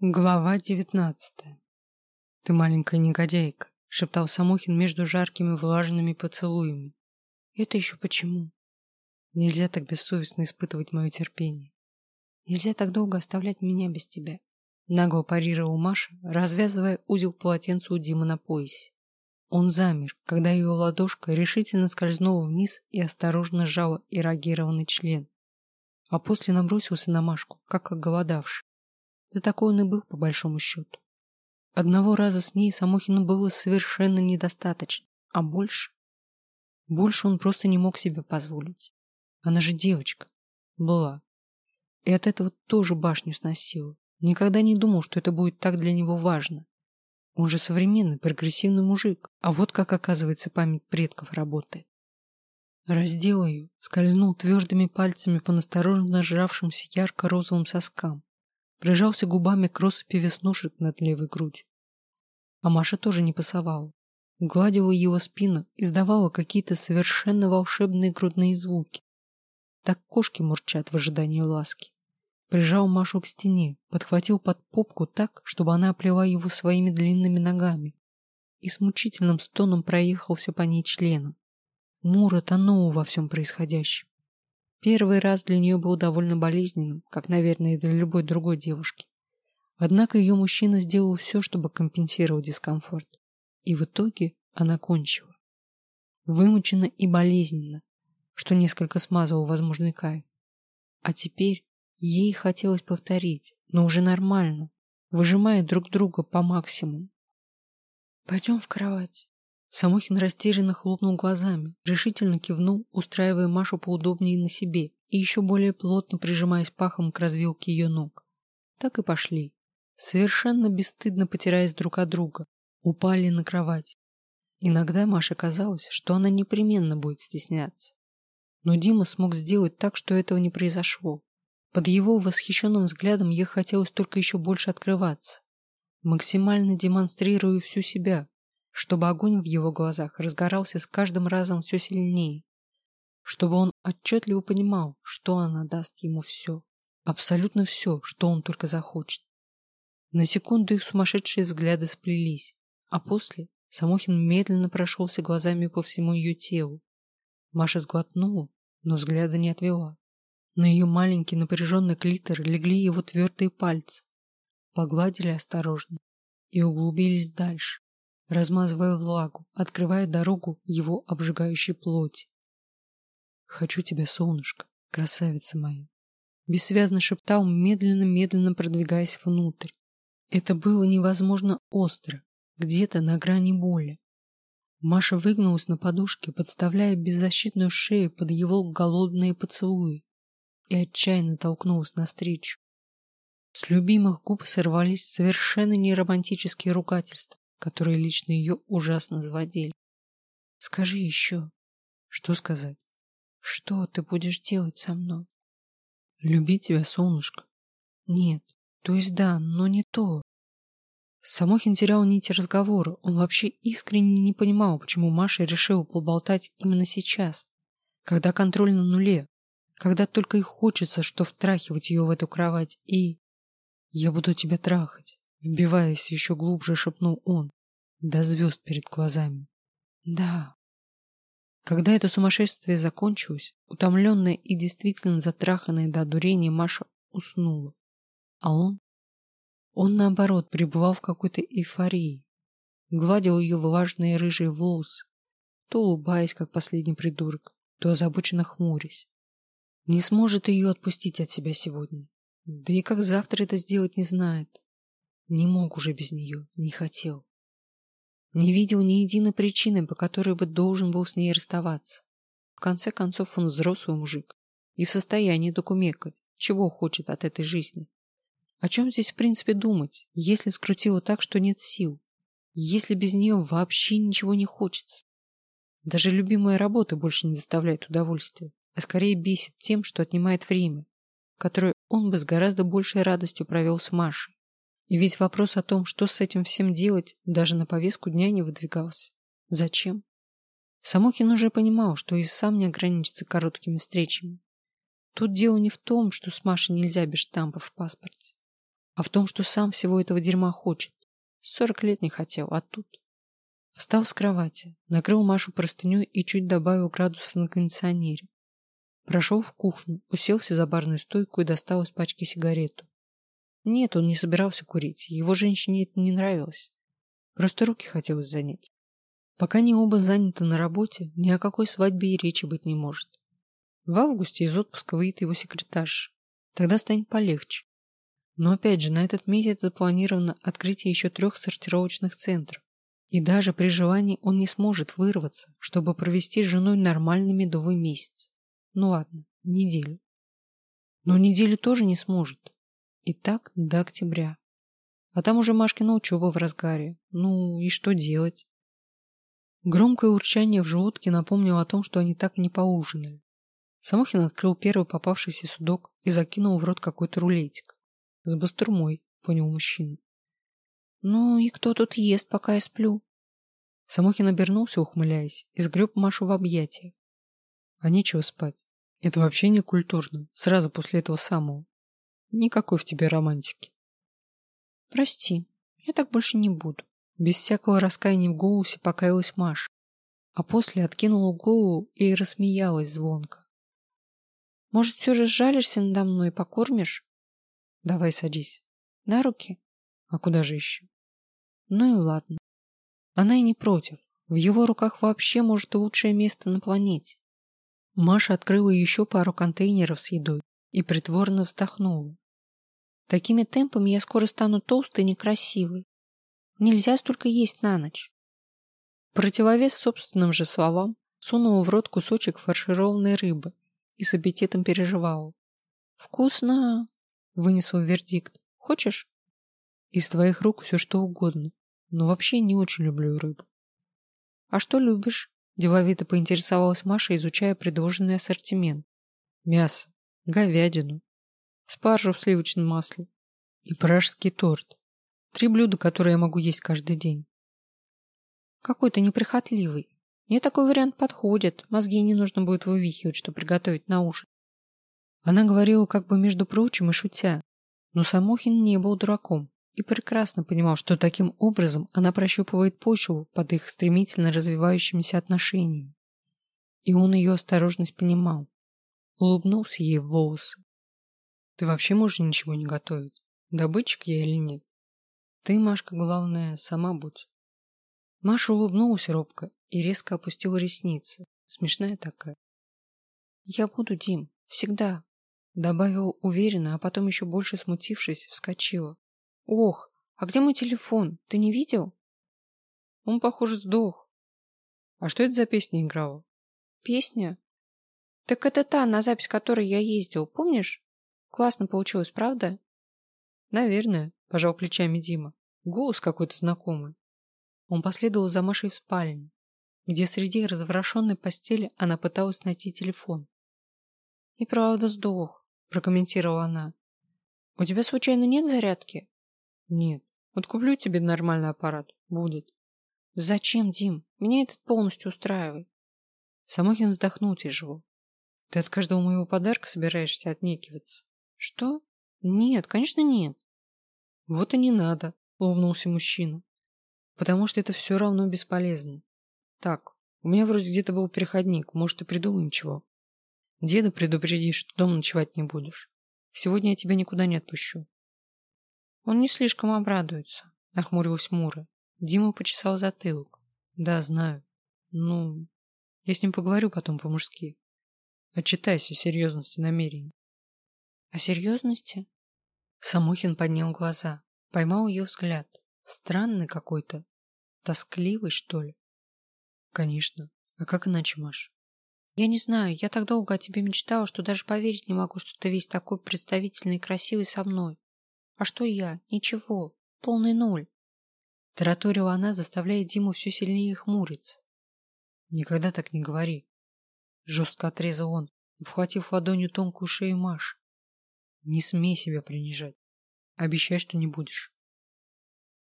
Глава девятнадцатая. «Ты маленькая негодяйка», — шептал Самохин между жаркими влажными поцелуями. «Это еще почему?» «Нельзя так бессовестно испытывать мое терпение. Нельзя так долго оставлять меня без тебя», — нагло парировал Маша, развязывая узел полотенца у Димы на поясе. Он замер, когда ее ладошка решительно скользнула вниз и осторожно сжала эрогированный член, а после набросился на Машку, как оголодавший. Да такой он и был, по большому счету. Одного раза с ней Самохину было совершенно недостаточно, а больше... Больше он просто не мог себе позволить. Она же девочка. Была. И от этого тоже башню сносила. Никогда не думал, что это будет так для него важно. Он же современный, прогрессивный мужик, а вот как, оказывается, память предков работает. Раздел ее, скользнул твердыми пальцами по настороженно сжавшимся ярко-розовым соскам, прижался губами к россыпи веснушек над левой грудью. А Маша тоже не пасовала. Гладила его спину, издавала какие-то совершенно волшебные грудные звуки. Так кошки мурчат в ожидании ласки. Прижал Машу к стене, подхватил под попку так, чтобы она оплела его своими длинными ногами и с мучительным стоном проехался по ней членом. Мура тонула во всем происходящем. Первый раз для нее был довольно болезненным, как, наверное, и для любой другой девушки. Однако ее мужчина сделал все, чтобы компенсировать дискомфорт. И в итоге она кончила. Вымученно и болезненно, что несколько смазывал возможный кайф. А теперь ей хотелось повторить, но уже нормально, выжимая друг друга по максимуму. «Пойдем в кровать», Самохин растерянно хлопнул глазами, решительно кивнул, устраивая Машу поудобнее на себе и еще более плотно прижимаясь пахом к развилке ее ног. Так и пошли, совершенно бесстыдно потираясь друг от друга, упали на кровать. Иногда Маше казалось, что она непременно будет стесняться. Но Дима смог сделать так, что этого не произошло. Под его восхищенным взглядом ей хотелось только еще больше открываться, максимально демонстрируя всю себя, чтобы огонь в его глазах разгорался с каждым разом все сильнее, чтобы он отчетливо понимал, что она даст ему все, абсолютно все, что он только захочет. На секунду их сумасшедшие взгляды сплелись, а после Самохин медленно прошелся глазами по всему ее телу. Маша сглотнула, но взгляда не отвела. На ее маленький напряженный клитор легли его твердые пальцы, погладили осторожно и углубились дальше, размазывая влагу, открывая дорогу его обжигающей плоти. «Хочу тебя, солнышко, красавица моя!» Бессвязно шептал, медленно-медленно продвигаясь внутрь. Это было невозможно остро, где-то на грани боли. Маша выгнулась на подушке, подставляя беззащитную шею под его голодные поцелуи и отчаянно толкнулась навстречу. С любимых губ сорвались совершенно неромантические ругательства которые лично ее ужасно заводили. Скажи еще. Что сказать? Что ты будешь делать со мной? Любить тебя, солнышко. Нет, то есть да, но не то. Самохин терял нити разговора. Он вообще искренне не понимал, почему Маша решила поболтать именно сейчас, когда контроль на нуле, когда только и хочется, что втрахивать ее в эту кровать и... Я буду тебя трахать. Вбиваясь еще глубже, шепнул он. До звезд перед глазами. Да. Когда это сумасшествие закончилось, утомленная и действительно затраханная до одурения Маша уснула. А он? Он, наоборот, пребывал в какой-то эйфории. Гладил ее влажные рыжие волосы, то улыбаясь, как последний придурок, то озабоченно хмурясь. Не сможет ее отпустить от себя сегодня. Да и как завтра это сделать не знает. Не мог уже без нее, не хотел. Не видел ни единой причины, по которой бы должен был с ней расставаться. В конце концов, он взрослый мужик и в состоянии докумекать, чего хочет от этой жизни. О чем здесь в принципе думать, если скрутило так, что нет сил? Если без нее вообще ничего не хочется? Даже любимая работа больше не доставляет удовольствия, а скорее бесит тем, что отнимает время, которое он бы с гораздо большей радостью провел с Машей. И ведь вопрос о том, что с этим всем делать, даже на повестку дня не выдвигался. Зачем? Самохин уже понимал, что и сам не ограничится короткими встречами. Тут дело не в том, что с Машей нельзя без штампов в паспорте, а в том, что сам всего этого дерьма хочет. Сорок лет не хотел, а тут... Встал с кровати, накрыл Машу простыней и чуть добавил градусов на кондиционере. Прошел в кухню, уселся за барную стойку и достал из пачки сигарету. Нет, он не собирался курить, его женщине это не нравилось. Просто руки хотелось занять. Пока они оба заняты на работе, ни о какой свадьбе и речи быть не может. В августе из отпуска выйдет его секретарша. Тогда станет полегче. Но опять же, на этот месяц запланировано открытие еще трех сортировочных центров. И даже при желании он не сможет вырваться, чтобы провести с женой нормальный медовый месяц. Ну ладно, неделю. Но неделю тоже не сможет. И так до октября. А там уже Машкина учеба в разгаре. Ну и что делать? Громкое урчание в желудке напомнило о том, что они так и не поужинали. Самохин открыл первый попавшийся судок и закинул в рот какой-то рулетик. С бастурмой, понял мужчина. «Ну и кто тут ест, пока я сплю?» Самохин обернулся, ухмыляясь, и сгреб Машу в объятия. А нечего спать. Это вообще не культурно, сразу после этого самого. Никакой в тебе романтики. Прости, я так больше не буду. Без всякого раскаяния в голосе покаялась Маша, а после откинула голову и рассмеялась звонко. Может, все же сжалишься надо мной и покормишь? Давай садись. На руки? А куда же еще? Ну и ладно. Она и не против. В его руках вообще может и лучшее место на планете. Маша открыла еще пару контейнеров с едой и притворно вздохнула. Такими темпами я скоро стану толстой и некрасивой. Нельзя столько есть на ночь. Противовес собственным же словам сунула в рот кусочек фаршированной рыбы и с аппетитом переживала. «Вкусно!» — вынесла вердикт. «Хочешь?» Из твоих рук все что угодно, но вообще не очень люблю рыбу. А что любишь? Деловито поинтересовалась Маша, изучая предложенный ассортимент. Мясо, говядину, спаржу в сливочном масле и пражский торт. Три блюда, которые я могу есть каждый день. Какой-то неприхотливый. Мне такой вариант подходит. Мозги не нужно будет вывихивать, что приготовить на ужин. Она говорила как бы между прочим и шутя. Но Самохин не был дураком и прекрасно понимал, что таким образом она прощупывает почву под их стремительно развивающимися отношениями. И он ее осторожность понимал. Улыбнулся ей в волосы. «Ты вообще можешь ничего не готовить? Добытчик я или нет? Ты, Машка, главное, сама будь». Маша улыбнулась робко и резко опустила ресницы. Смешная такая. «Я буду, Дим, всегда», добавила уверенно, а потом еще больше смутившись, вскочила. Ох, а где мой телефон? Ты не видел? Он, похоже, сдох. А что это за песня играла? Песня? Так это та, на запись которой я ездил, помнишь? Классно получилось, правда? Наверное, пожал плечами Дима. Голос какой-то знакомый. Он последовал за Машей в спальню, где среди разворошенной постели она пыталась найти телефон. «И правда сдох», — прокомментировала она. «У тебя случайно нет зарядки?» Нет. Вот куплю тебе нормальный аппарат. Будет. Зачем, Дим? Меня этот полностью устраивает. Самохин вздохнул тяжело. Ты от каждого моего подарка собираешься отнекиваться? Что? Нет, конечно нет. Вот и не надо, улыбнулся мужчина. Потому что это все равно бесполезно. Так, у меня вроде где-то был переходник, может и придумаем чего. Деда предупреди, что дома ночевать не будешь. Сегодня я тебя никуда не отпущу. Он не слишком обрадуется, нахмурилась Мура. Дима почесал затылок. Да, знаю. Ну, я с ним поговорю потом по-мужски. Отчитайся о серьезности намерений. О серьезности? Самохин поднял глаза, поймал ее взгляд. Странный какой-то. Тоскливый, что ли? Конечно. А как иначе, Маш? Я не знаю, я так долго о тебе мечтала, что даже поверить не могу, что ты весь такой представительный и красивый со мной. А что я? Ничего. Полный ноль. Тараторила она, заставляя Диму все сильнее хмуриться. Никогда так не говори. Жестко отрезал он, обхватив ладонью тонкую шею Маш. Не смей себя принижать. Обещай, что не будешь.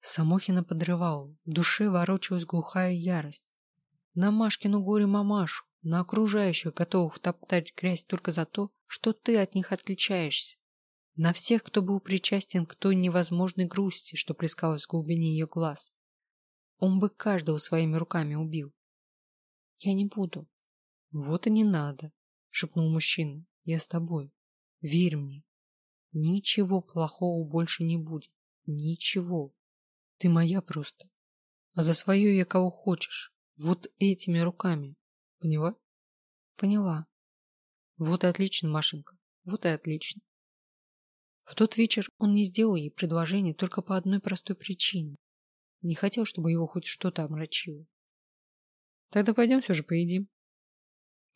Самохина подрывал, в душе ворочалась глухая ярость. На Машкину горе мамашу, на окружающих, готовых втоптать грязь только за то, что ты от них отличаешься. на всех, кто был причастен к той невозможной грусти, что плескалась в глубине ее глаз. Он бы каждого своими руками убил. Я не буду. Вот и не надо, шепнул мужчина. Я с тобой. Верь мне. Ничего плохого больше не будет. Ничего. Ты моя просто. А за свое я кого хочешь. Вот этими руками. Поняла? Поняла. Вот и отлично, Машенька. Вот и отлично. В тот вечер он не сделал ей предложение только по одной простой причине. Не хотел, чтобы его хоть что-то омрачило. Тогда пойдем все же поедим.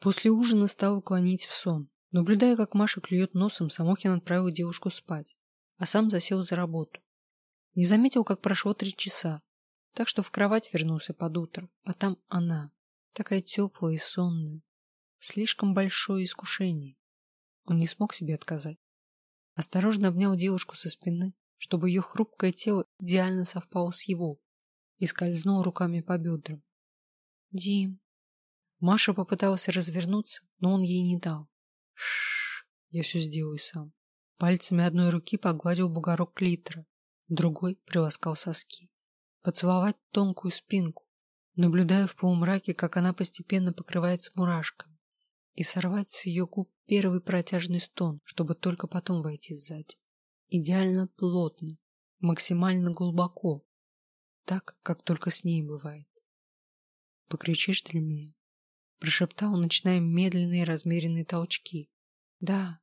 После ужина стал клонить в сон. Наблюдая, как Маша клюет носом, Самохин отправил девушку спать, а сам засел за работу. Не заметил, как прошло три часа, так что в кровать вернулся под утро, а там она, такая теплая и сонная. Слишком большое искушение. Он не смог себе отказать. Осторожно обнял девушку со спины, чтобы ее хрупкое тело идеально совпало с его, и скользнул руками по бедрам. «Дим!» Маша попыталась развернуться, но он ей не дал. Шш, я все сделаю сам. Пальцами одной руки погладил бугорок клитора, другой приласкал соски. Поцеловать тонкую спинку, наблюдая в полумраке, как она постепенно покрывается мурашками, и сорвать с ее губ первый протяжный стон, чтобы только потом войти сзади. Идеально плотно, максимально глубоко, так, как только с ней бывает. «Покричишь для меня?» Прошептал, начиная медленные размеренные толчки. «Да».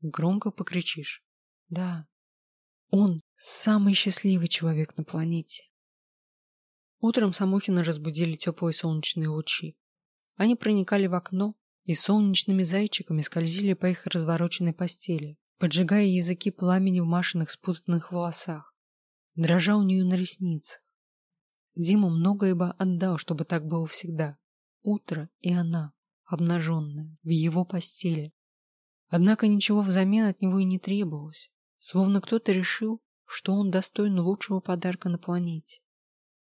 «Громко покричишь?» «Да». Он самый счастливый человек на планете. Утром Самохина разбудили теплые солнечные лучи. Они проникали в окно, и солнечными зайчиками скользили по их развороченной постели, поджигая языки пламени в Машиных спутанных волосах, дрожа у нее на ресницах. Дима многое бы отдал, чтобы так было всегда. Утро и она, обнаженная, в его постели. Однако ничего взамен от него и не требовалось, словно кто-то решил, что он достоин лучшего подарка на планете.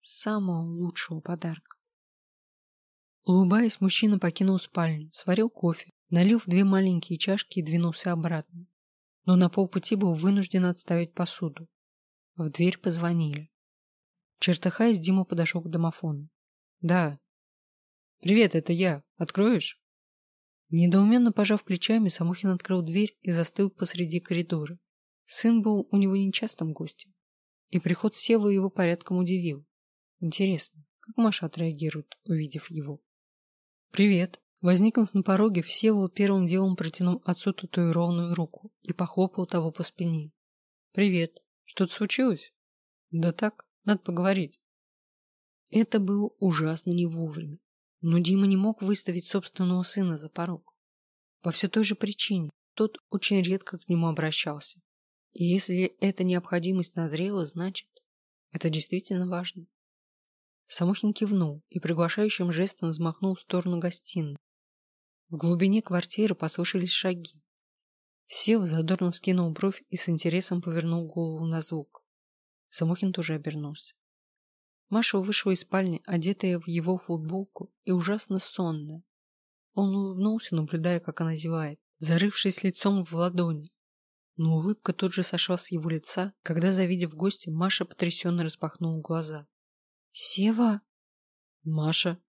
Самого лучшего подарка. Улыбаясь, мужчина покинул спальню, сварил кофе, налил в две маленькие чашки и двинулся обратно. Но на полпути был вынужден отставить посуду. В дверь позвонили. Чертыхаясь, Дима подошел к домофону. «Да». «Привет, это я. Откроешь?» Недоуменно пожав плечами, Самохин открыл дверь и застыл посреди коридора. Сын был у него нечастым гостем, и приход Севы его порядком удивил. Интересно, как Маша отреагирует, увидев его? «Привет!» Возникнув на пороге, Всеволод первым делом протянул отцу татуированную руку и похлопал того по спине. «Привет! Что-то случилось?» «Да так, надо поговорить». Это было ужасно не вовремя, но Дима не мог выставить собственного сына за порог. По все той же причине тот очень редко к нему обращался. И если эта необходимость назрела, значит, это действительно важно. Самохин кивнул и приглашающим жестом взмахнул в сторону гостиной. В глубине квартиры послышались шаги. Сев задорно вскинул бровь и с интересом повернул голову на звук. Самохин тоже обернулся. Маша вышла из спальни, одетая в его футболку и ужасно сонная. Он улыбнулся, наблюдая, как она зевает, зарывшись лицом в ладони. Но улыбка тут же сошла с его лица, когда, завидев гостя, Маша потрясенно распахнула глаза. Сева? Маша?